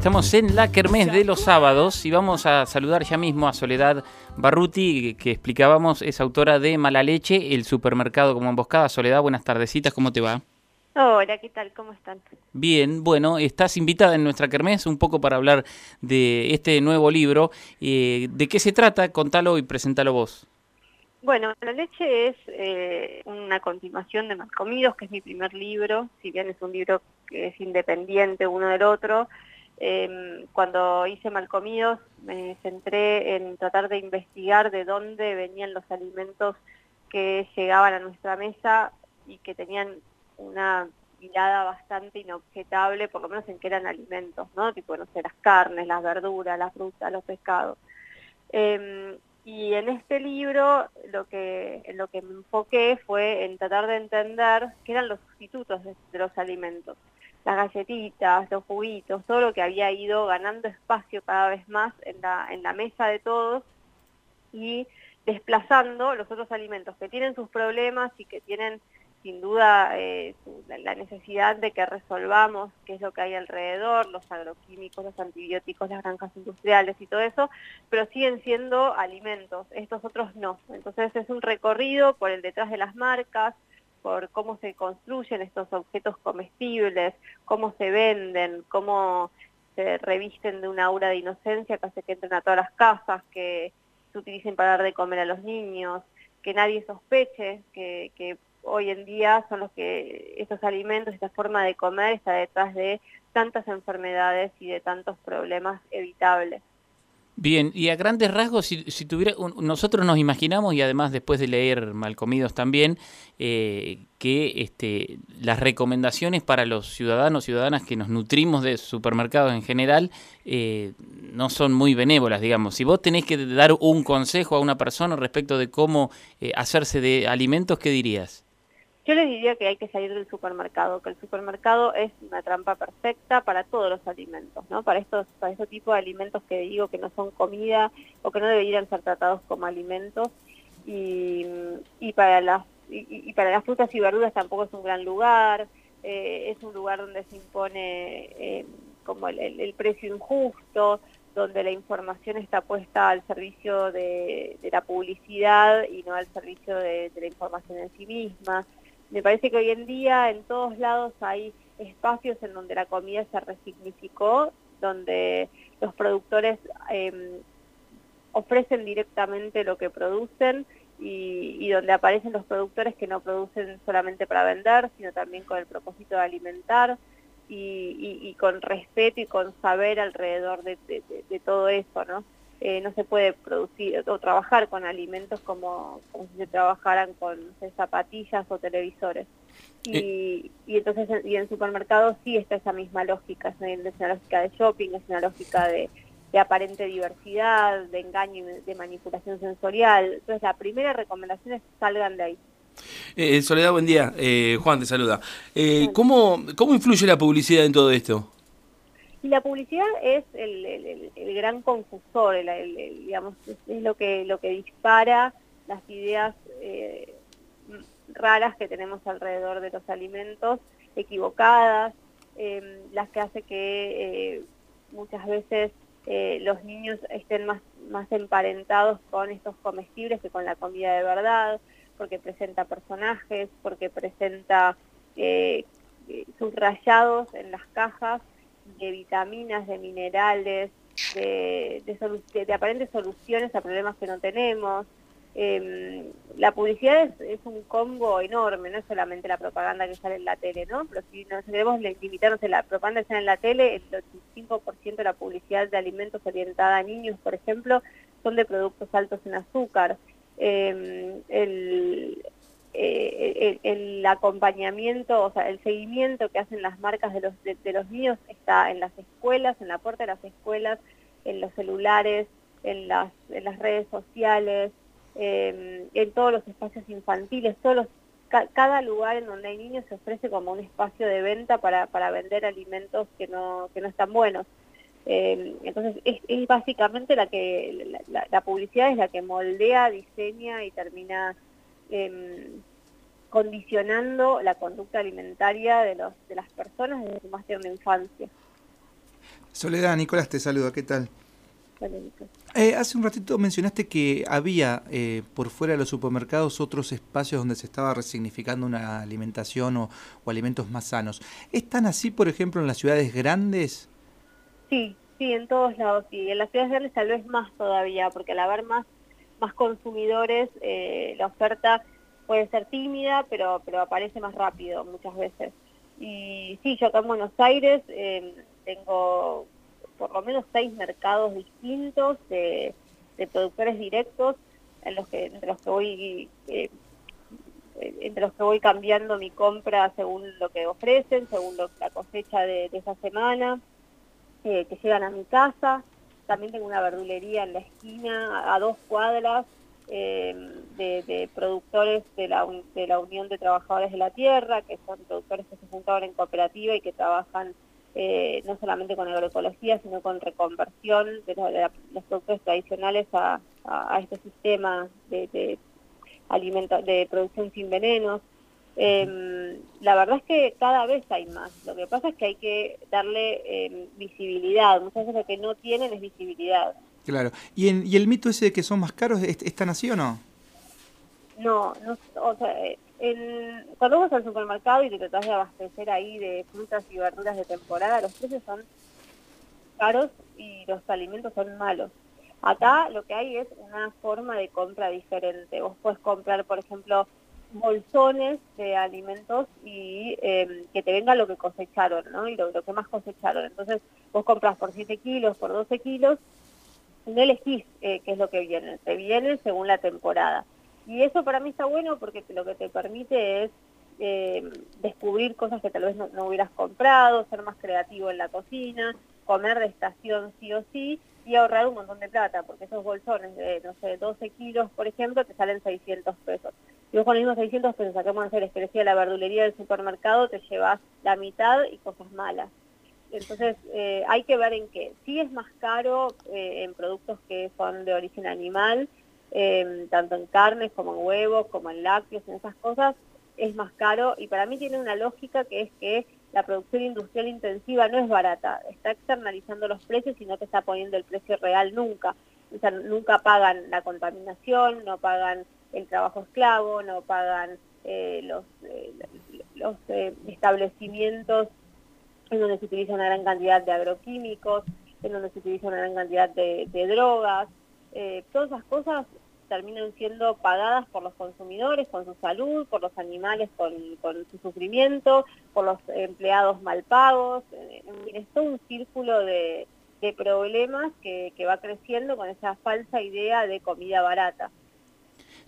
Estamos en la Kermés de los sábados y vamos a saludar ya mismo a Soledad Barruti, que explicábamos, es autora de Mala Leche, el supermercado como emboscada. Soledad, buenas tardecitas, ¿cómo te va? Hola, ¿qué tal? ¿Cómo están? Bien, bueno, estás invitada en nuestra Kermés un poco para hablar de este nuevo libro. Eh, ¿De qué se trata? Contalo y presentalo vos. Bueno, La leche es eh, una continuación de Malcomidos, que es mi primer libro, si bien es un libro que es independiente uno del otro. Em, cuando hice Malcomidos me centré en tratar de investigar de dónde venían los alimentos que llegaban a nuestra mesa y que tenían una mirada bastante inobjetable, por lo menos en que eran alimentos, ¿no? Tipo, no sé, las carnes, las verduras, las frutas, los pescados. Em, y en este libro lo que, lo que me enfoqué fue en tratar de entender qué eran los sustitutos de, los alimentos. Las galletitas, los juguitos, todo lo que había ido ganando espacio cada vez más en la, mesa de todos y desplazando los otros alimentos que tienen sus problemas y que tienen sin duda eh, la necesidad de que resolvamos qué es lo que hay alrededor, los agroquímicos, los antibióticos, las granjas industriales y todo eso, pero siguen siendo alimentos, estos otros no. Entonces es un recorrido por el detrás de las marcas, por cómo se construyen estos objetos comestibles, cómo se venden, cómo se revisten de una aura de inocencia que hace que entren a todas las casas, que se utilicen para dar de comer a los niños, que nadie sospeche que, que hoy en día son los que estos alimentos, esta forma de comer está detrás de tantas enfermedades y de tantos problemas evitables. Bien, y a grandes rasgos, si, tuviera, nosotros nos imaginamos, y además después de leer Malcomidos también, eh, que este, las recomendaciones para los ciudadanos, ciudadanas que nos nutrimos de supermercados en general, eh, no son muy benévolas, digamos. Si vos tenés que dar un consejo a una persona respecto de cómo eh, hacerse de alimentos, ¿qué dirías? Yo les diría que hay que salir del supermercado, que el supermercado es una trampa perfecta para todos los alimentos, ¿no? Para estos, para este tipo de alimentos que digo que no son comida o que no deberían ser tratados como alimentos y, para las y, para las frutas y verduras tampoco es un gran lugar, eh, es un lugar donde se impone eh, como el, precio injusto, donde la información está puesta al servicio de, la publicidad y no al servicio de la información en sí misma. Me parece que hoy en día en todos lados hay espacios en donde la comida se resignificó, donde los productores em, ofrecen directamente lo que producen y, donde aparecen los productores que no producen solamente para vender, sino también con el propósito de alimentar y, con respeto y con saber alrededor de, de todo eso, ¿no? Eh, no se puede producir o trabajar con alimentos como, si se trabajaran con zapatillas o televisores. Y, eh. y entonces y en supermercados sí está esa misma lógica, es una, lógica de shopping, es una lógica de, aparente diversidad, de engaño y de manipulación sensorial. Entonces la primera recomendación es salgan de ahí. Eh, Soledad, buen día. Juan te saluda. ¿cómo, ¿Cómo influye la publicidad en todo esto? Y la publicidad es el, gran confusor, digamos, es, lo que lo que dispara las ideas eh, raras que tenemos alrededor de los alimentos, equivocadas, em, las que hace que eh, muchas veces eh, los niños estén más, más emparentados con estos comestibles que con la comida de verdad, porque presenta personajes, porque presenta subrayados en las cajas de vitaminas, de minerales, de, de, aparentes soluciones a problemas que no tenemos. Em, la publicidad es, un combo enorme, no es solamente la propaganda que sale en la tele, ¿no? Pero si nos queremos limitarnos a la propaganda que sale en la tele, el 85% de la publicidad de alimentos orientada a niños, por ejemplo, son de productos altos en azúcar. Em, el, eh, el, acompañamiento, o sea, el seguimiento que hacen las marcas de los, de, los niños está en las escuelas, en la puerta de las escuelas, en los celulares, en las, en las redes sociales, em, en todos los espacios infantiles, todos cada lugar en donde hay niños se ofrece como un espacio de venta para, para vender alimentos que no, que no están buenos. Em, entonces es, es, básicamente la que la, la, publicidad es la que moldea, diseña y termina Em, condicionando la conducta alimentaria de, los, de las personas desde su más tierna infancia. Soledad, Nicolás te saluda, ¿qué tal? Eh, hace un ratito mencionaste que había eh, por fuera de los supermercados otros espacios donde se estaba resignificando una alimentación o, alimentos más sanos. ¿Es tan así, por ejemplo, en las ciudades grandes? Sí, sí, en todos lados, sí. En las ciudades grandes tal vez más todavía, porque al haber más, más consumidores, eh, la oferta puede ser tímida, pero, pero aparece más rápido muchas veces. Y sí, yo acá en Buenos Aires tengo por lo menos seis mercados distintos de, productores directos en los que, entre los que voy eh, entre los que voy cambiando mi compra según lo que ofrecen, según la cosecha de, esa semana, que llegan a mi casa. También tengo una verdulería en la esquina, a, dos cuadras, eh, de, productores de la, de la Unión de Trabajadores de la Tierra, que son productores que se juntaron en cooperativa y que trabajan eh, no solamente con agroecología, sino con reconversión de, los productos tradicionales a, este sistema de, de, de producción sin venenos. Em, la verdad es que cada vez hay más. Lo que pasa es que hay que darle em, visibilidad. Muchas veces lo que no tienen es visibilidad. Claro. ¿Y, ¿Y el mito ese de que son más caros, ¿es, tan así o no? No, no o sea, eh, cuando vas al supermercado y te tratas de abastecer ahí de frutas y verduras de temporada, los precios son caros y los alimentos son malos. Acá lo que hay es una forma de compra diferente. Vos puedes comprar, por ejemplo, bolsones de alimentos y em, que te venga lo que cosecharon, ¿no? Y lo, que más cosecharon. Entonces, vos compras por 7 kilos, por 12 kilos, no elegís eh, qué es lo que viene. Te viene según la temporada. Y eso para mí está bueno porque lo que te permite es eh, descubrir cosas que tal vez no, hubieras comprado, ser más creativo en la cocina, comer de estación sí o sí y ahorrar un montón de plata, porque esos bolsones de, no sé, 12 kilos, por ejemplo, te salen 600 pesos. Y vos con los mismos 600 pesos, saquemos a hacer que la verdulería del supermercado, te llevas la mitad y cosas malas. Entonces, eh, hay que ver en qué. Sí es más caro eh, en productos que son de origen animal, Em, tanto en carnes como en huevos, como en lácteos, en esas cosas, es más caro y para mí tiene una lógica que es que la producción industrial intensiva no es barata, está externalizando los precios y no te está poniendo el precio real nunca. O sea, nunca pagan la contaminación, no pagan el trabajo esclavo, no pagan eh, los, eh, los eh, establecimientos en donde se utiliza una gran cantidad de agroquímicos, en donde se utiliza una gran cantidad de, de drogas. todas esas cosas terminan siendo pagadas por los consumidores con su salud, por los animales con, su sufrimiento, por los empleados mal pagos. Es todo un círculo de, problemas que, va creciendo con esa falsa idea de comida barata.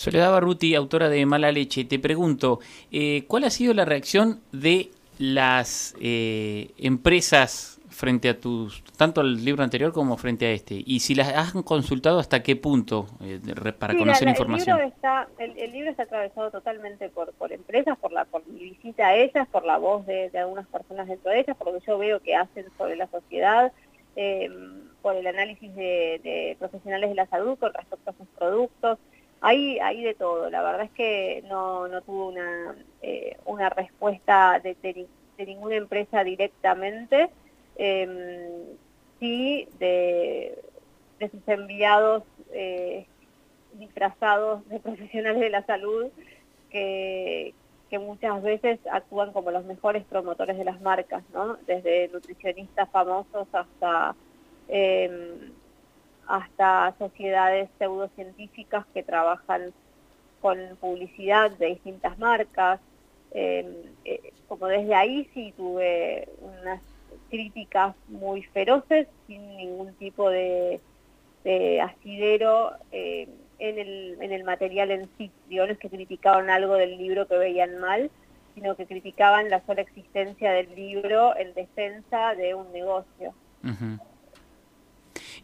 Soledad Barruti, autora de Mala Leche, te pregunto, eh, ¿cuál ha sido la reacción de las eh, empresas frente a tus, tanto al libro anterior como frente a este. Y si las has consultado, ¿hasta qué punto eh, para conocer información? El libro, está, el, libro está atravesado totalmente por, por empresas, por, la, por mi visita a ellas, por la voz de, algunas personas dentro de ellas, por lo que yo veo que hacen sobre la sociedad, em, por el análisis de, profesionales de la salud con respecto a sus productos. Hay, hay de todo, la verdad es que no, no tuvo una, eh, una respuesta de, de ninguna empresa directamente, eh, sí de, sus enviados eh, disfrazados de profesionales de la salud que, muchas veces actúan como los mejores promotores de las marcas, ¿no? Desde nutricionistas famosos hasta, em, hasta sociedades pseudocientíficas que trabajan con publicidad de distintas marcas. Em, eh, como desde ahí sí tuve unas críticas muy feroces, sin ningún tipo de, asidero eh, en, el, en el material en sí. Digo, no es que criticaban algo del libro que veían mal, sino que criticaban la sola existencia del libro en defensa de un negocio.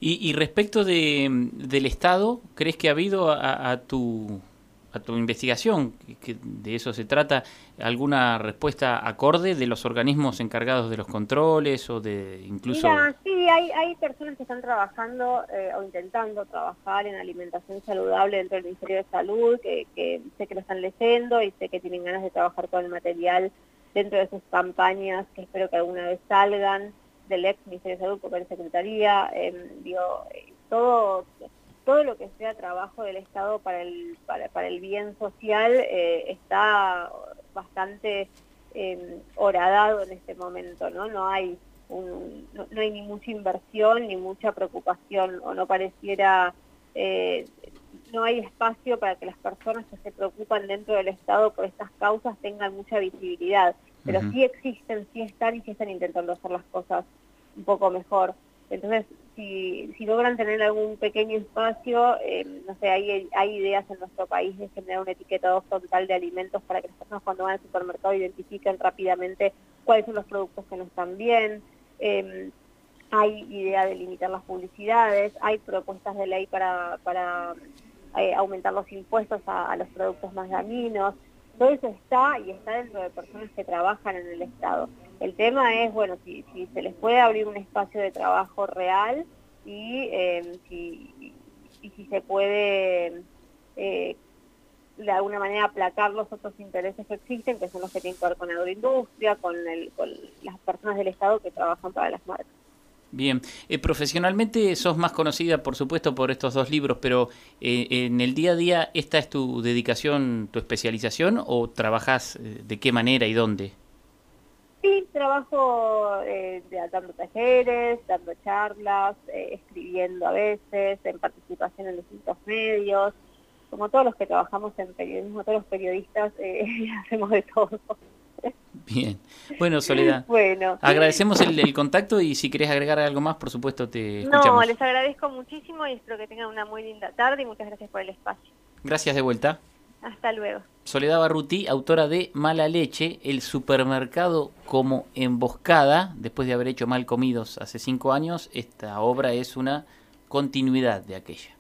Y, y, respecto de, del Estado, ¿crees que ha habido a tu a tu investigación, que de eso se trata, alguna respuesta acorde de los organismos encargados de los controles o de incluso... Sí, hay, hay personas que están trabajando eh, o intentando trabajar en alimentación saludable dentro del Ministerio de Salud, que, que sé que lo están leyendo y sé que tienen ganas de trabajar con el material dentro de sus campañas, que espero que alguna vez salgan. Del ex Ministerio de Salud, era Secretaría, em, todo, todo lo que sea trabajo del Estado para el, para, el bien social está bastante eh, horadado en este momento, ¿no? No hay, no, hay ni mucha inversión ni mucha preocupación o no pareciera, eh, no hay espacio para que las personas que se preocupan dentro del Estado por estas causas tengan mucha visibilidad, pero sí existen, sí están y sí están intentando hacer las cosas un poco mejor. Entonces, si, logran tener algún pequeño espacio, eh, no sé, hay, hay ideas en nuestro país de generar un etiquetado frontal de alimentos para que las personas cuando van al supermercado identifiquen rápidamente cuáles son los productos que no están bien. Em, hay idea de limitar las publicidades, hay propuestas de ley para, para eh, aumentar los impuestos a, a los productos más dañinos. Todo eso está y está dentro de personas que trabajan en el Estado. El tema es, bueno, si, se les puede abrir un espacio de trabajo real y, eh, si, se puede eh, de alguna manera aplacar los otros intereses que existen, que son los que tienen que ver con la agroindustria, con, con las personas del Estado que trabajan para las marcas. Bien, eh, profesionalmente sos más conocida, por supuesto, por estos dos libros, pero en el día a día, ¿esta es tu dedicación, tu especialización o trabajas de qué manera y dónde? Sí, trabajo eh, dando talleres, dando charlas, eh, escribiendo a veces, en participación en distintos medios, como todos los que trabajamos en periodismo, todos los periodistas eh, hacemos de todo. Bien. Bueno, Soledad. Bueno. Agradecemos el, contacto y si querés agregar algo más, por supuesto, te escuchamos. No, les agradezco muchísimo y espero que tengan una muy linda tarde y muchas gracias por el espacio. Gracias de vuelta. Hasta luego. Soledad Barruti, autora de Mala Leche, el supermercado como emboscada, después de haber hecho Mal Comidos hace cinco años, esta obra es una continuidad de aquella.